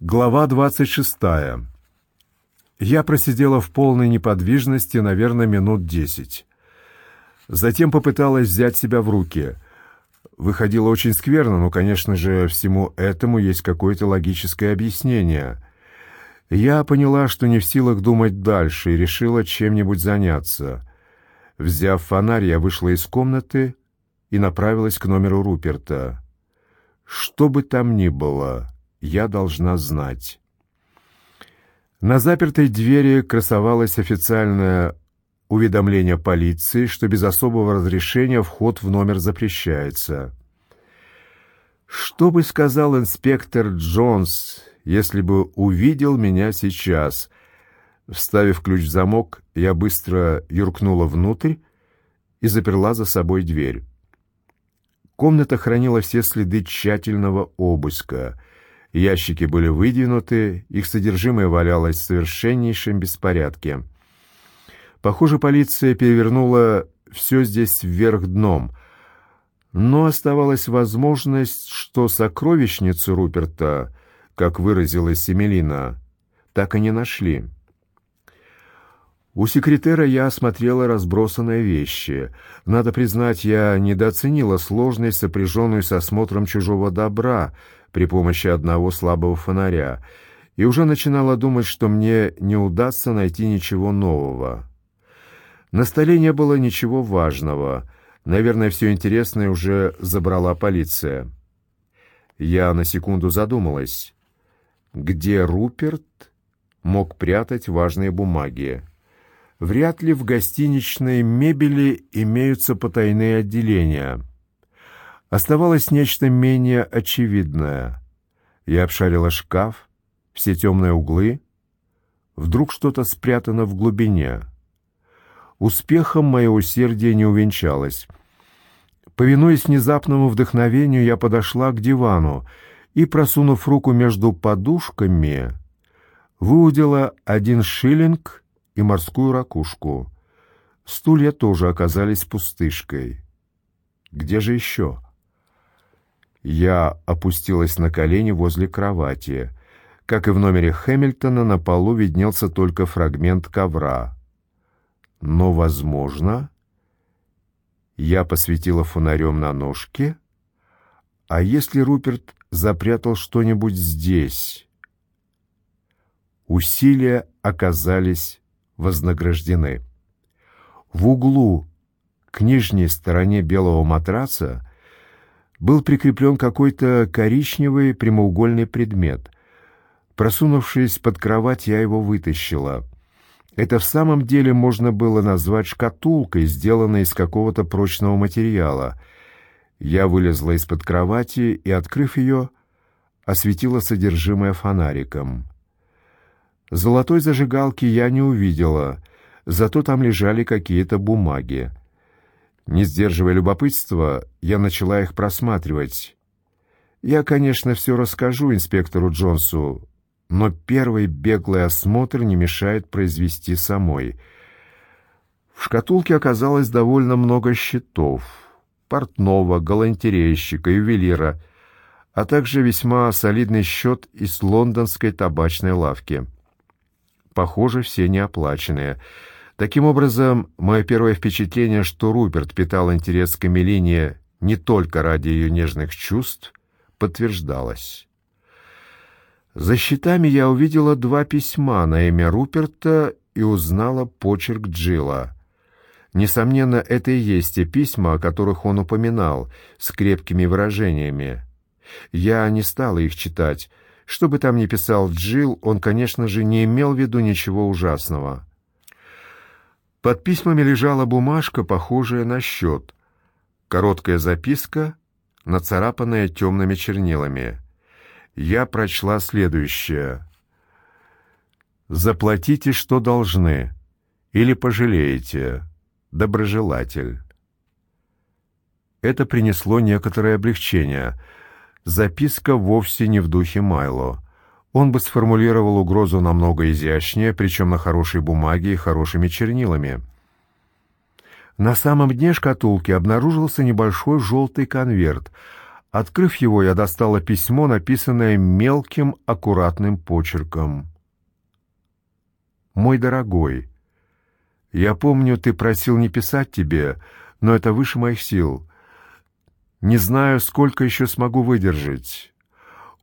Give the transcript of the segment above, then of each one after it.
Глава 26. Я просидела в полной неподвижности, наверное, минут десять. Затем попыталась взять себя в руки. Выходило очень скверно, но, конечно же, всему этому есть какое-то логическое объяснение. Я поняла, что не в силах думать дальше, и решила чем-нибудь заняться. Взяв фонарь, я вышла из комнаты и направилась к номеру Руперта. Что бы там ни было я должна знать. На запертой двери красовалось официальное уведомление полиции, что без особого разрешения вход в номер запрещается. Что бы сказал инспектор Джонс, если бы увидел меня сейчас? Вставив ключ в замок, я быстро юркнула внутрь и заперла за собой дверь. Комната хранила все следы тщательного обыска — Ящики были выдвинуты, их содержимое валялось в совершеннейшем беспорядке. Похоже, полиция перевернула все здесь вверх дном, но оставалась возможность, что сокровищницу Руперта, как выразилась Семелина, так и не нашли. У секретера я осмотрела разбросанные вещи. Надо признать, я недооценила сложность, сопряженную с осмотром чужого добра — при помощи одного слабого фонаря и уже начинала думать, что мне не удастся найти ничего нового. На столе не было ничего важного. Наверное, все интересное уже забрала полиция. Я на секунду задумалась. Где Руперт мог прятать важные бумаги? Вряд ли в гостиничной мебели имеются потайные отделения. Оставалось нечто менее очевидное. Я обшарила шкаф, все темные углы. Вдруг что-то спрятано в глубине. Успехом мое усердие не увенчалось. Повинуясь внезапному вдохновению, я подошла к дивану и, просунув руку между подушками, выудила один шиллинг и морскую ракушку. Стулья тоже оказались пустышкой. Где же еще? Я опустилась на колени возле кровати. Как и в номере Хэмилтона, на полу виднелся только фрагмент ковра. Но, возможно, я посветила фонарем на ножке. А если Руперт запрятал что-нибудь здесь? Усилия оказались вознаграждены. В углу к нижней стороне белого матраца был прикреплен какой-то коричневый прямоугольный предмет. Просунувшись под кровать, я его вытащила. Это в самом деле можно было назвать шкатулкой, сделанной из какого-то прочного материала. Я вылезла из-под кровати и, открыв ее, осветила содержимое фонариком. Золотой зажигалки я не увидела, зато там лежали какие-то бумаги. Не сдерживая любопытства, я начала их просматривать. Я, конечно, все расскажу инспектору Джонсу, но первый беглый осмотр не мешает произвести самой. В шкатулке оказалось довольно много счетов. Портного, галантерейщика, ювелира, а также весьма солидный счет из лондонской табачной лавки. Похоже, все неоплаченные — Таким образом, мое первое впечатление, что Руперт питал интерес к Камелине не только ради ее нежных чувств, подтверждалось. За счетами я увидела два письма на имя Руперта и узнала почерк Джилла. Несомненно, это и есть те письма, о которых он упоминал, с крепкими выражениями. Я не стала их читать. Что бы там ни писал Джилл, он, конечно же, не имел в виду ничего ужасного. Под письмами лежала бумажка, похожая на счет. Короткая записка, нацарапанная темными чернилами. Я прочла следующее. «Заплатите, что должны, или пожалеете. Доброжелатель». Это принесло некоторое облегчение. Записка вовсе не в духе Майло он бы сформулировал угрозу намного изящнее, причем на хорошей бумаге и хорошими чернилами. На самом дне шкатулки обнаружился небольшой желтый конверт, Открыв его, я достала письмо, написанное мелким аккуратным почерком. «Мой дорогой, я помню, ты просил не писать тебе, но это выше моих сил. Не знаю, сколько еще смогу выдержать.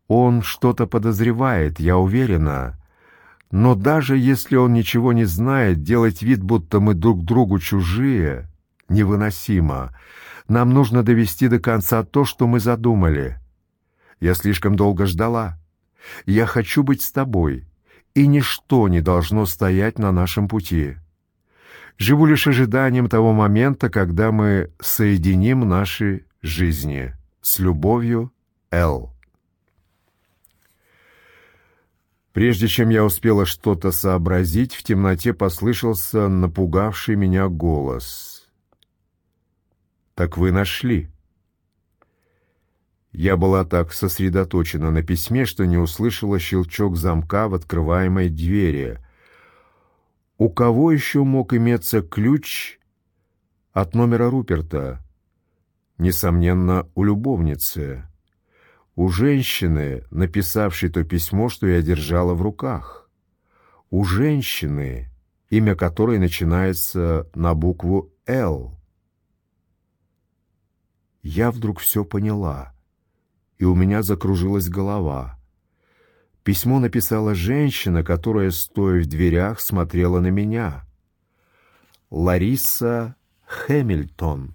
Он что-то подозревает, я уверена. Но даже если он ничего не знает, делать вид, будто мы друг другу чужие, невыносимо. Нам нужно довести до конца то, что мы задумали. Я слишком долго ждала. Я хочу быть с тобой, и ничто не должно стоять на нашем пути. Живу лишь ожиданием того момента, когда мы соединим наши жизни. С любовью, Л. Прежде чем я успела что-то сообразить, в темноте послышался напугавший меня голос — так вы нашли. Я была так сосредоточена на письме, что не услышала щелчок замка в открываемой двери. У кого еще мог иметься ключ от номера Руперта? Несомненно, у любовницы. У женщины, написавшей то письмо, что я держала в руках. У женщины, имя которой начинается на букву «Л» я вдруг все поняла, и у меня закружилась голова. Письмо написала женщина, которая, стоя в дверях, смотрела на меня. Лариса Хэмилтон.